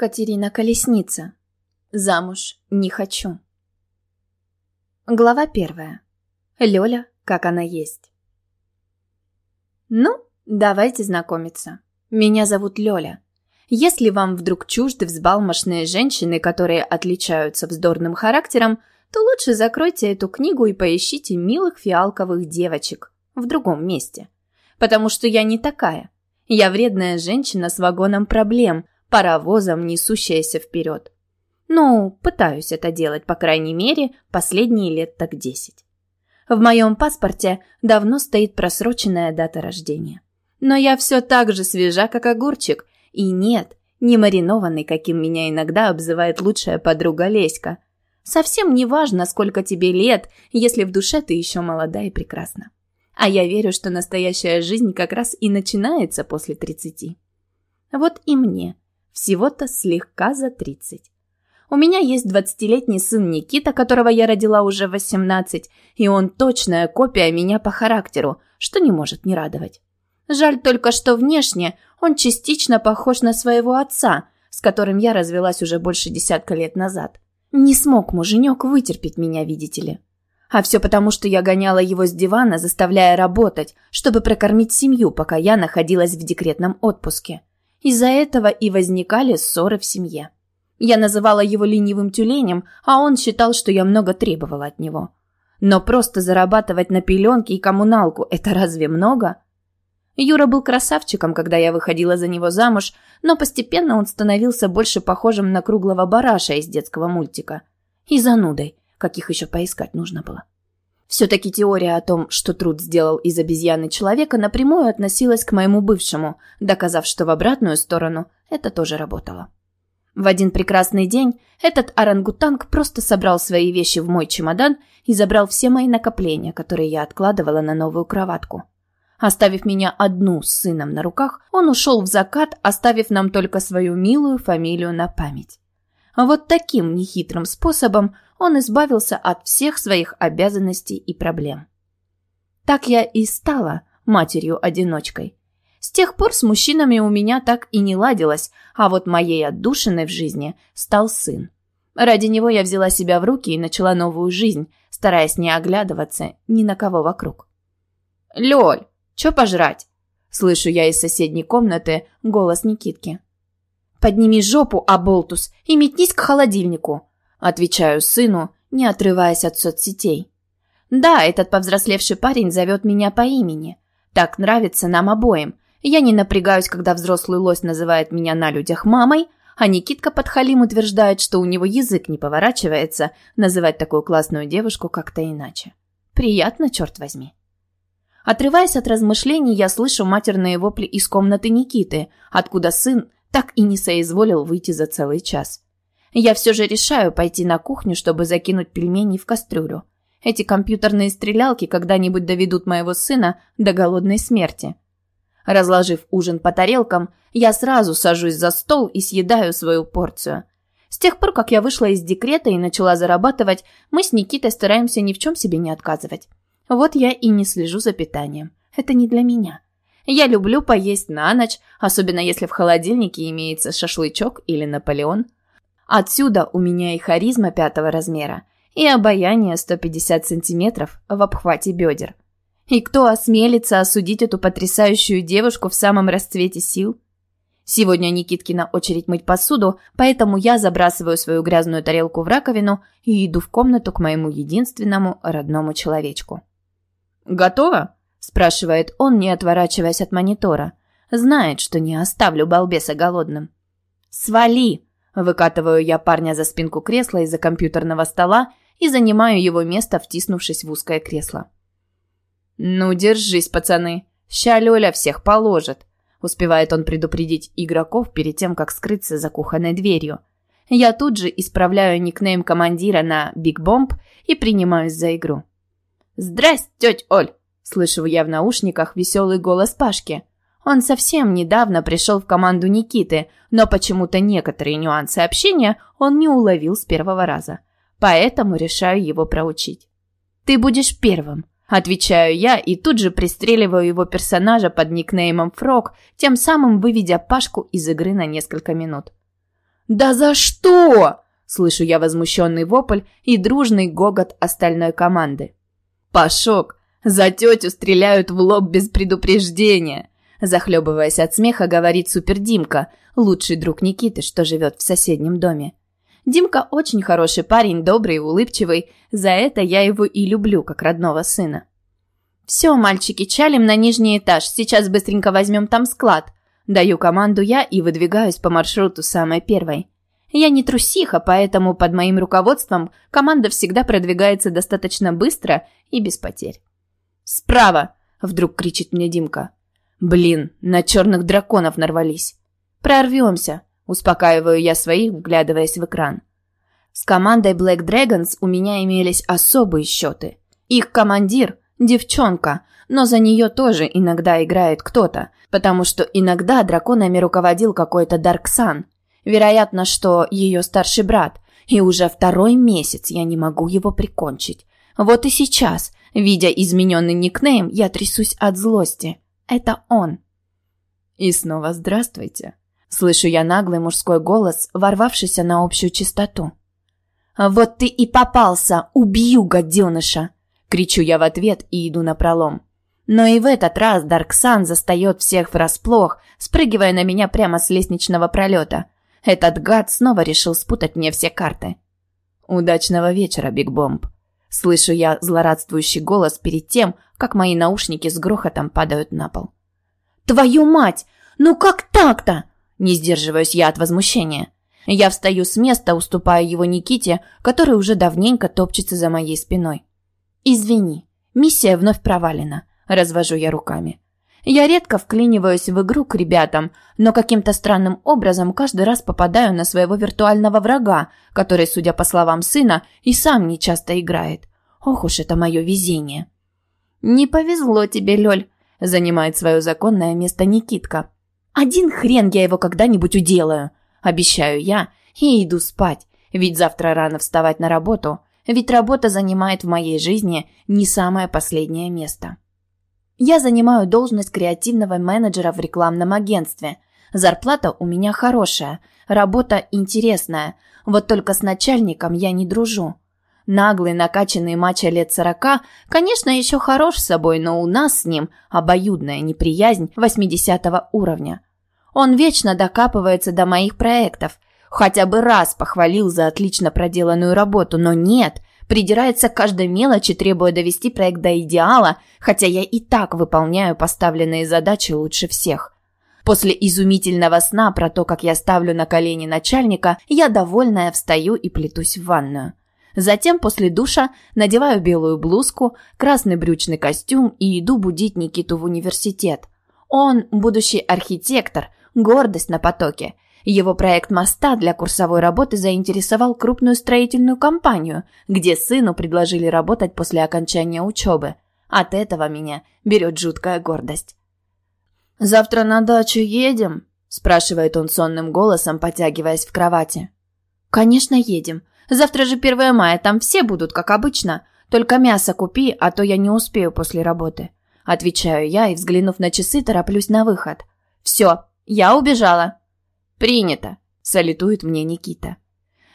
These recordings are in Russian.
Катерина Колесница. Замуж не хочу. Глава первая. Лёля, как она есть. Ну, давайте знакомиться. Меня зовут Лёля. Если вам вдруг чужды взбалмошные женщины, которые отличаются вздорным характером, то лучше закройте эту книгу и поищите милых фиалковых девочек в другом месте. Потому что я не такая. Я вредная женщина с вагоном проблем, паровозом, несущаяся вперед. Ну, пытаюсь это делать, по крайней мере, последние лет так десять. В моем паспорте давно стоит просроченная дата рождения. Но я все так же свежа, как огурчик, и нет, не маринованный, каким меня иногда обзывает лучшая подруга Леська. Совсем не важно, сколько тебе лет, если в душе ты еще молода и прекрасна. А я верю, что настоящая жизнь как раз и начинается после тридцати. Вот и мне всего-то слегка за 30. У меня есть двадцатилетний сын Никита, которого я родила уже в 18, и он точная копия меня по характеру, что не может не радовать. Жаль только, что внешне он частично похож на своего отца, с которым я развелась уже больше десятка лет назад. Не смог муженек вытерпеть меня, видите ли. А все потому, что я гоняла его с дивана, заставляя работать, чтобы прокормить семью, пока я находилась в декретном отпуске. Из-за этого и возникали ссоры в семье. Я называла его ленивым тюленем, а он считал, что я много требовала от него. Но просто зарабатывать на пеленки и коммуналку – это разве много? Юра был красавчиком, когда я выходила за него замуж, но постепенно он становился больше похожим на круглого бараша из детского мультика. И занудой, каких еще поискать нужно было. Все-таки теория о том, что труд сделал из обезьяны человека, напрямую относилась к моему бывшему, доказав, что в обратную сторону это тоже работало. В один прекрасный день этот орангутанг просто собрал свои вещи в мой чемодан и забрал все мои накопления, которые я откладывала на новую кроватку. Оставив меня одну с сыном на руках, он ушел в закат, оставив нам только свою милую фамилию на память. Вот таким нехитрым способом он избавился от всех своих обязанностей и проблем. Так я и стала матерью-одиночкой. С тех пор с мужчинами у меня так и не ладилось, а вот моей отдушиной в жизни стал сын. Ради него я взяла себя в руки и начала новую жизнь, стараясь не оглядываться ни на кого вокруг. «Лёль, чё пожрать?» Слышу я из соседней комнаты голос Никитки. «Подними жопу, Аболтус, и метнись к холодильнику!» Отвечаю сыну, не отрываясь от соцсетей. Да, этот повзрослевший парень зовет меня по имени. Так нравится нам обоим. Я не напрягаюсь, когда взрослый лось называет меня на людях мамой, а Никитка подхалим утверждает, что у него язык не поворачивается называть такую классную девушку как-то иначе. Приятно, черт возьми. Отрываясь от размышлений, я слышу матерные вопли из комнаты Никиты, откуда сын так и не соизволил выйти за целый час. Я все же решаю пойти на кухню, чтобы закинуть пельмени в кастрюлю. Эти компьютерные стрелялки когда-нибудь доведут моего сына до голодной смерти. Разложив ужин по тарелкам, я сразу сажусь за стол и съедаю свою порцию. С тех пор, как я вышла из декрета и начала зарабатывать, мы с Никитой стараемся ни в чем себе не отказывать. Вот я и не слежу за питанием. Это не для меня. Я люблю поесть на ночь, особенно если в холодильнике имеется шашлычок или Наполеон – Отсюда у меня и харизма пятого размера, и обаяние 150 сантиметров в обхвате бедер. И кто осмелится осудить эту потрясающую девушку в самом расцвете сил? Сегодня Никиткина очередь мыть посуду, поэтому я забрасываю свою грязную тарелку в раковину и иду в комнату к моему единственному родному человечку. «Готово?» – спрашивает он, не отворачиваясь от монитора. Знает, что не оставлю балбеса голодным. «Свали!» Выкатываю я парня за спинку кресла из-за компьютерного стола и занимаю его место, втиснувшись в узкое кресло. «Ну, держись, пацаны. Ща Лёля всех положит», — успевает он предупредить игроков перед тем, как скрыться за кухонной дверью. Я тут же исправляю никнейм командира на «Биг Бомб» и принимаюсь за игру. «Здрасте, тетя Оль!» — слышу я в наушниках веселый голос Пашки. Он совсем недавно пришел в команду Никиты, но почему-то некоторые нюансы общения он не уловил с первого раза. Поэтому решаю его проучить. «Ты будешь первым», – отвечаю я и тут же пристреливаю его персонажа под никнеймом Фрог, тем самым выведя Пашку из игры на несколько минут. «Да за что?» – слышу я возмущенный вопль и дружный гогот остальной команды. «Пашок, за тетю стреляют в лоб без предупреждения!» Захлебываясь от смеха, говорит Супер Димка, лучший друг Никиты, что живет в соседнем доме. Димка очень хороший парень, добрый и улыбчивый. За это я его и люблю, как родного сына. «Все, мальчики, чалим на нижний этаж. Сейчас быстренько возьмем там склад». Даю команду я и выдвигаюсь по маршруту самой первой. Я не трусиха, поэтому под моим руководством команда всегда продвигается достаточно быстро и без потерь. «Справа!» – вдруг кричит мне Димка. «Блин, на черных драконов нарвались!» «Прорвемся!» – успокаиваю я своих, вглядываясь в экран. С командой Black Dragons у меня имелись особые счеты. Их командир – девчонка, но за нее тоже иногда играет кто-то, потому что иногда драконами руководил какой-то Дарксан. Вероятно, что ее старший брат, и уже второй месяц я не могу его прикончить. Вот и сейчас, видя измененный никнейм, я трясусь от злости. Это он. И снова здравствуйте. Слышу я наглый мужской голос, ворвавшийся на общую чистоту. «Вот ты и попался! Убью, гаденыша!» Кричу я в ответ и иду на пролом. Но и в этот раз Дарксан застает всех врасплох, спрыгивая на меня прямо с лестничного пролета. Этот гад снова решил спутать мне все карты. «Удачного вечера, Биг Бомб!» Слышу я злорадствующий голос перед тем, как мои наушники с грохотом падают на пол. «Твою мать! Ну как так-то?» Не сдерживаюсь я от возмущения. Я встаю с места, уступая его Никите, который уже давненько топчется за моей спиной. «Извини, миссия вновь провалена», – развожу я руками. Я редко вклиниваюсь в игру к ребятам, но каким-то странным образом каждый раз попадаю на своего виртуального врага, который, судя по словам сына, и сам не часто играет. Ох уж это мое везение. «Не повезло тебе, Лёль», – занимает свое законное место Никитка. «Один хрен я его когда-нибудь уделаю», – обещаю я, и иду спать, ведь завтра рано вставать на работу – ведь работа занимает в моей жизни не самое последнее место. Я занимаю должность креативного менеджера в рекламном агентстве. Зарплата у меня хорошая, работа интересная, вот только с начальником я не дружу. Наглый, накачанный мачо лет сорока, конечно, еще хорош с собой, но у нас с ним обоюдная неприязнь 80 уровня. Он вечно докапывается до моих проектов – Хотя бы раз похвалил за отлично проделанную работу, но нет, придирается к каждой мелочи, требуя довести проект до идеала, хотя я и так выполняю поставленные задачи лучше всех. После изумительного сна про то, как я ставлю на колени начальника, я довольная встаю и плетусь в ванную. Затем после душа надеваю белую блузку, красный брючный костюм и иду будить Никиту в университет. Он будущий архитектор, гордость на потоке – его проект моста для курсовой работы заинтересовал крупную строительную компанию, где сыну предложили работать после окончания учебы. От этого меня берет жуткая гордость. «Завтра на дачу едем?» – спрашивает он сонным голосом, потягиваясь в кровати. «Конечно, едем. Завтра же 1 мая, там все будут, как обычно. Только мясо купи, а то я не успею после работы». Отвечаю я и, взглянув на часы, тороплюсь на выход. «Все, я убежала». «Принято!» – салютует мне Никита.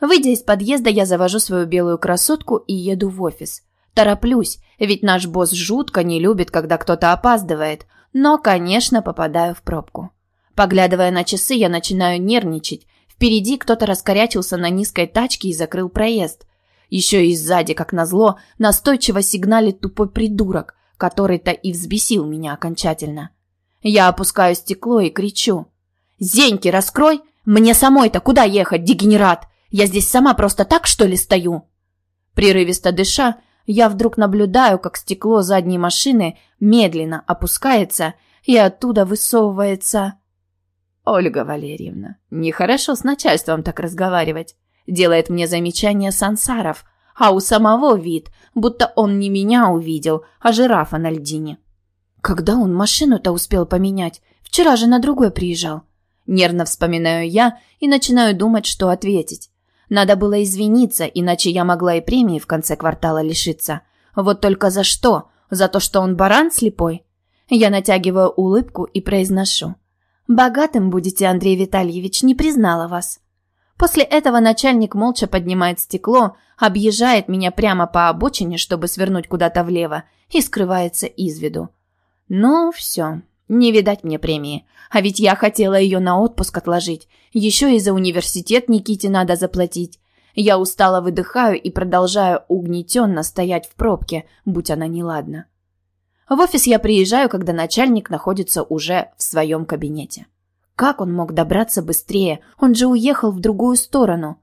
Выйдя из подъезда, я завожу свою белую красотку и еду в офис. Тороплюсь, ведь наш босс жутко не любит, когда кто-то опаздывает, но, конечно, попадаю в пробку. Поглядывая на часы, я начинаю нервничать. Впереди кто-то раскорячился на низкой тачке и закрыл проезд. Еще и сзади, как назло, настойчиво сигналит тупой придурок, который-то и взбесил меня окончательно. Я опускаю стекло и кричу. «Зеньки, раскрой! Мне самой-то куда ехать, дегенерат? Я здесь сама просто так, что ли, стою?» Прерывисто дыша, я вдруг наблюдаю, как стекло задней машины медленно опускается, и оттуда высовывается... «Ольга Валерьевна, нехорошо с начальством так разговаривать», делает мне замечание Сансаров, а у самого вид, будто он не меня увидел, а жирафа на льдине. Когда он машину-то успел поменять? Вчера же на другой приезжал. Нервно вспоминаю я и начинаю думать, что ответить. Надо было извиниться, иначе я могла и премии в конце квартала лишиться. Вот только за что? За то, что он баран слепой? Я натягиваю улыбку и произношу. «Богатым будете, Андрей Витальевич, не признала вас». После этого начальник молча поднимает стекло, объезжает меня прямо по обочине, чтобы свернуть куда-то влево, и скрывается из виду. Ну, все, не видать мне премии. А ведь я хотела ее на отпуск отложить. Еще и за университет Никите надо заплатить. Я устало выдыхаю и продолжаю угнетенно стоять в пробке, будь она неладна. В офис я приезжаю, когда начальник находится уже в своем кабинете. Как он мог добраться быстрее? Он же уехал в другую сторону.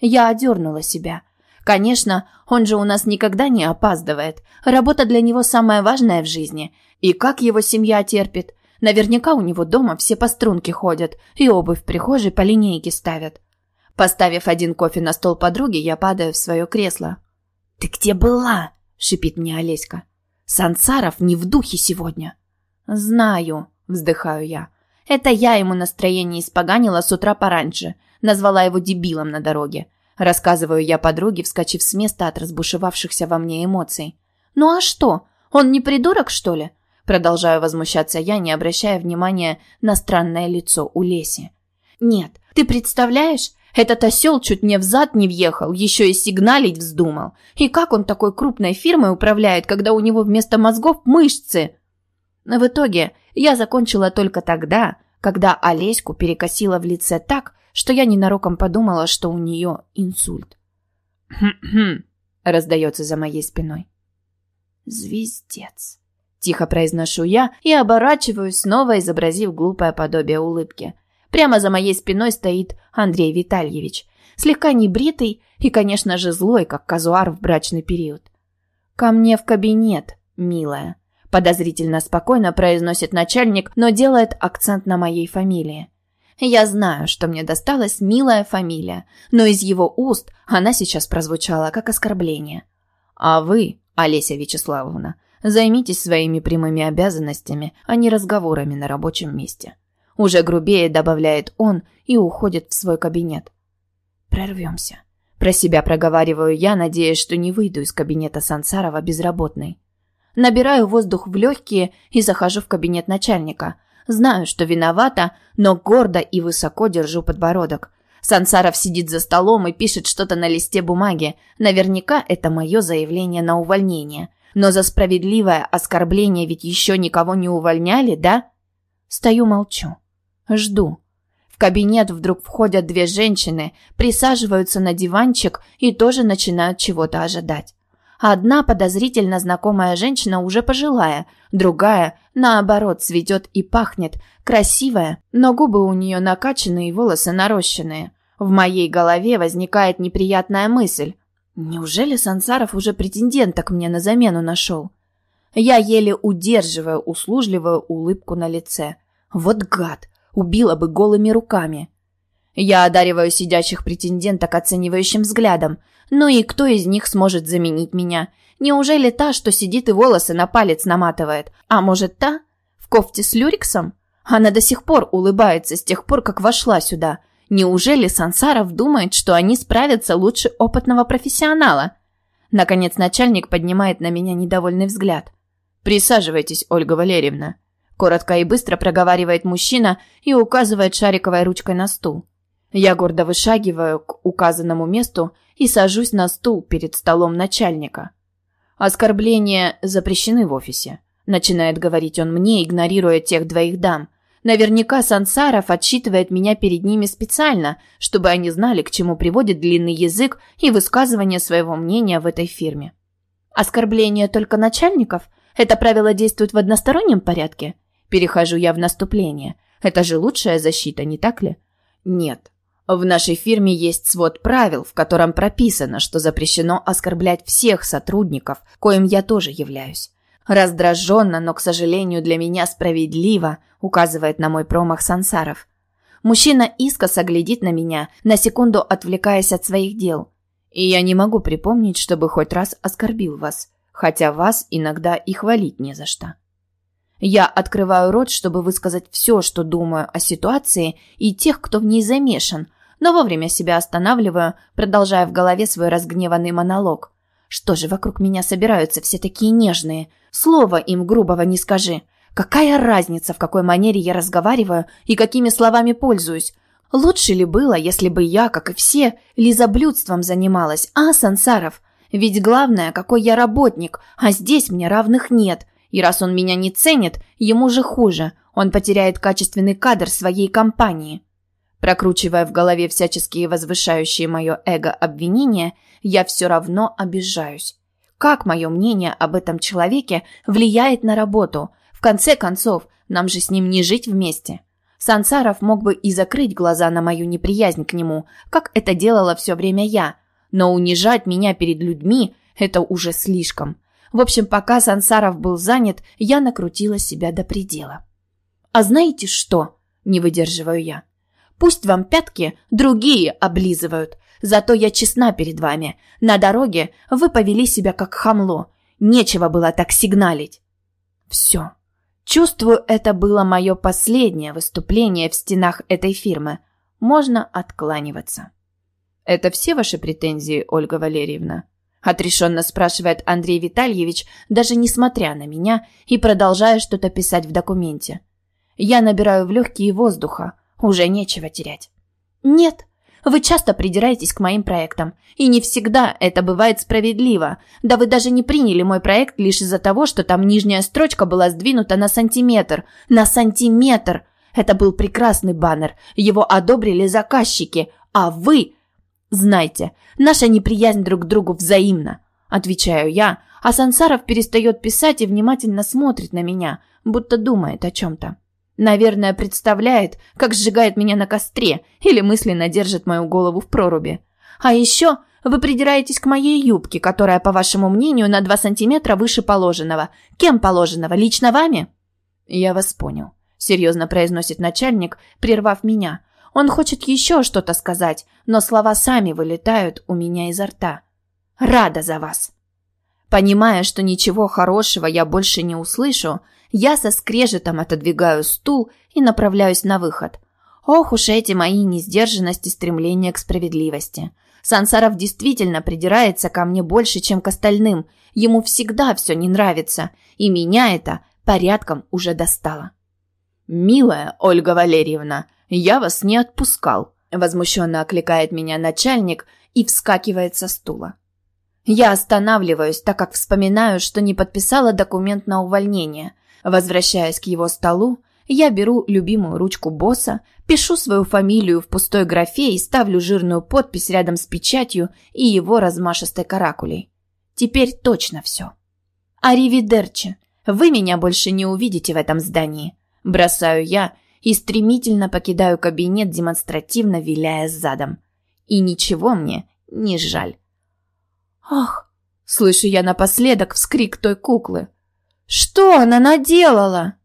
Я одернула себя. Конечно, он же у нас никогда не опаздывает. Работа для него самая важная в жизни. И как его семья терпит? Наверняка у него дома все по струнке ходят и обувь в прихожей по линейке ставят. Поставив один кофе на стол подруги, я падаю в свое кресло. «Ты где была?» – шипит мне Олеська. «Сансаров не в духе сегодня». «Знаю», – вздыхаю я. Это я ему настроение испоганила с утра пораньше, назвала его дебилом на дороге. Рассказываю я подруге, вскочив с места от разбушевавшихся во мне эмоций. «Ну а что? Он не придурок, что ли?» Продолжаю возмущаться я, не обращая внимания на странное лицо у Леси. «Нет, ты представляешь? Этот осел чуть мне взад не въехал, еще и сигналить вздумал. И как он такой крупной фирмой управляет, когда у него вместо мозгов мышцы?» В итоге я закончила только тогда, когда Олеську перекосила в лице так, что я ненароком подумала, что у нее инсульт. «Хм-хм», — раздается за моей спиной. «Звездец», — тихо произношу я и оборачиваюсь, снова изобразив глупое подобие улыбки. Прямо за моей спиной стоит Андрей Витальевич, слегка небритый и, конечно же, злой, как казуар в брачный период. «Ко мне в кабинет, милая», Подозрительно спокойно произносит начальник, но делает акцент на моей фамилии. Я знаю, что мне досталась милая фамилия, но из его уст она сейчас прозвучала как оскорбление. А вы, Олеся Вячеславовна, займитесь своими прямыми обязанностями, а не разговорами на рабочем месте. Уже грубее добавляет он и уходит в свой кабинет. Прорвемся. Про себя проговариваю я, надеясь, что не выйду из кабинета Сансарова безработной. Набираю воздух в легкие и захожу в кабинет начальника. Знаю, что виновата, но гордо и высоко держу подбородок. Сансаров сидит за столом и пишет что-то на листе бумаги. Наверняка это мое заявление на увольнение. Но за справедливое оскорбление ведь еще никого не увольняли, да? Стою молчу. Жду. В кабинет вдруг входят две женщины, присаживаются на диванчик и тоже начинают чего-то ожидать. Одна подозрительно знакомая женщина уже пожилая, другая, наоборот, цветет и пахнет, красивая, но губы у нее накачанные и волосы нарощенные. В моей голове возникает неприятная мысль. Неужели Сансаров уже претенденток мне на замену нашел? Я еле удерживаю услужливую улыбку на лице. Вот гад, убила бы голыми руками. Я одариваю сидящих претенденток оценивающим взглядом. Ну и кто из них сможет заменить меня? Неужели та, что сидит и волосы на палец наматывает? А может та? В кофте с люриксом? Она до сих пор улыбается с тех пор, как вошла сюда. Неужели Сансаров думает, что они справятся лучше опытного профессионала? Наконец начальник поднимает на меня недовольный взгляд. «Присаживайтесь, Ольга Валерьевна», – коротко и быстро проговаривает мужчина и указывает шариковой ручкой на стул. Я гордо вышагиваю к указанному месту и сажусь на стул перед столом начальника. Оскорбления запрещены в офисе, начинает говорить он мне, игнорируя тех двоих дам. Наверняка Сансаров отчитывает меня перед ними специально, чтобы они знали, к чему приводит длинный язык и высказывание своего мнения в этой фирме. Оскорбления только начальников? Это правило действует в одностороннем порядке? Перехожу я в наступление. Это же лучшая защита, не так ли? Нет, в нашей фирме есть свод правил, в котором прописано, что запрещено оскорблять всех сотрудников, коим я тоже являюсь. Раздраженно, но, к сожалению, для меня справедливо, указывает на мой промах Сансаров. Мужчина искоса глядит на меня, на секунду отвлекаясь от своих дел. И я не могу припомнить, чтобы хоть раз оскорбил вас, хотя вас иногда и хвалить не за что. Я открываю рот, чтобы высказать все, что думаю о ситуации и тех, кто в ней замешан, но вовремя себя останавливаю, продолжая в голове свой разгневанный монолог. Что же вокруг меня собираются все такие нежные? Слова им грубого не скажи. Какая разница, в какой манере я разговариваю и какими словами пользуюсь? Лучше ли было, если бы я, как и все, лизоблюдством занималась, а, Сансаров? Ведь главное, какой я работник, а здесь мне равных нет. И раз он меня не ценит, ему же хуже. Он потеряет качественный кадр своей компании. Прокручивая в голове всяческие возвышающие мое эго обвинения, я все равно обижаюсь. Как мое мнение об этом человеке влияет на работу? В конце концов, нам же с ним не жить вместе. Сансаров мог бы и закрыть глаза на мою неприязнь к нему, как это делала все время я, но унижать меня перед людьми – это уже слишком. В общем, пока Сансаров был занят, я накрутила себя до предела. «А знаете что?» – не выдерживаю я. «Пусть вам пятки другие облизывают, зато я честна перед вами. На дороге вы повели себя как хамло. Нечего было так сигналить». «Все. Чувствую, это было мое последнее выступление в стенах этой фирмы. Можно откланиваться». «Это все ваши претензии, Ольга Валерьевна?» Отрешенно спрашивает Андрей Витальевич, даже несмотря на меня, и продолжая что-то писать в документе. Я набираю в легкие воздуха. Уже нечего терять. «Нет», вы часто придираетесь к моим проектам. И не всегда это бывает справедливо. Да вы даже не приняли мой проект лишь из-за того, что там нижняя строчка была сдвинута на сантиметр. На сантиметр! Это был прекрасный баннер. Его одобрили заказчики. А вы... Знайте, наша неприязнь друг к другу взаимна. Отвечаю я, а Сансаров перестает писать и внимательно смотрит на меня, будто думает о чем-то. Наверное, представляет, как сжигает меня на костре или мысленно держит мою голову в проруби. А еще вы придираетесь к моей юбке, которая, по вашему мнению, на два сантиметра выше положенного. Кем положенного? Лично вами? Я вас понял. Серьезно произносит начальник, прервав меня. Он хочет еще что-то сказать, но слова сами вылетают у меня изо рта. Рада за вас. Понимая, что ничего хорошего я больше не услышу, я со скрежетом отодвигаю стул и направляюсь на выход. Ох уж эти мои несдержанности стремления к справедливости. Сансаров действительно придирается ко мне больше, чем к остальным. Ему всегда все не нравится, и меня это порядком уже достало. «Милая Ольга Валерьевна, я вас не отпускал», – возмущенно окликает меня начальник и вскакивает со стула. Я останавливаюсь, так как вспоминаю, что не подписала документ на увольнение. Возвращаясь к его столу, я беру любимую ручку босса, пишу свою фамилию в пустой графе и ставлю жирную подпись рядом с печатью и его размашистой каракулей. Теперь точно все. Аривидерчи, вы меня больше не увидите в этом здании. Бросаю я и стремительно покидаю кабинет, демонстративно виляя задом. И ничего мне не жаль. «Ах!» — слышу я напоследок вскрик той куклы. «Что она наделала?»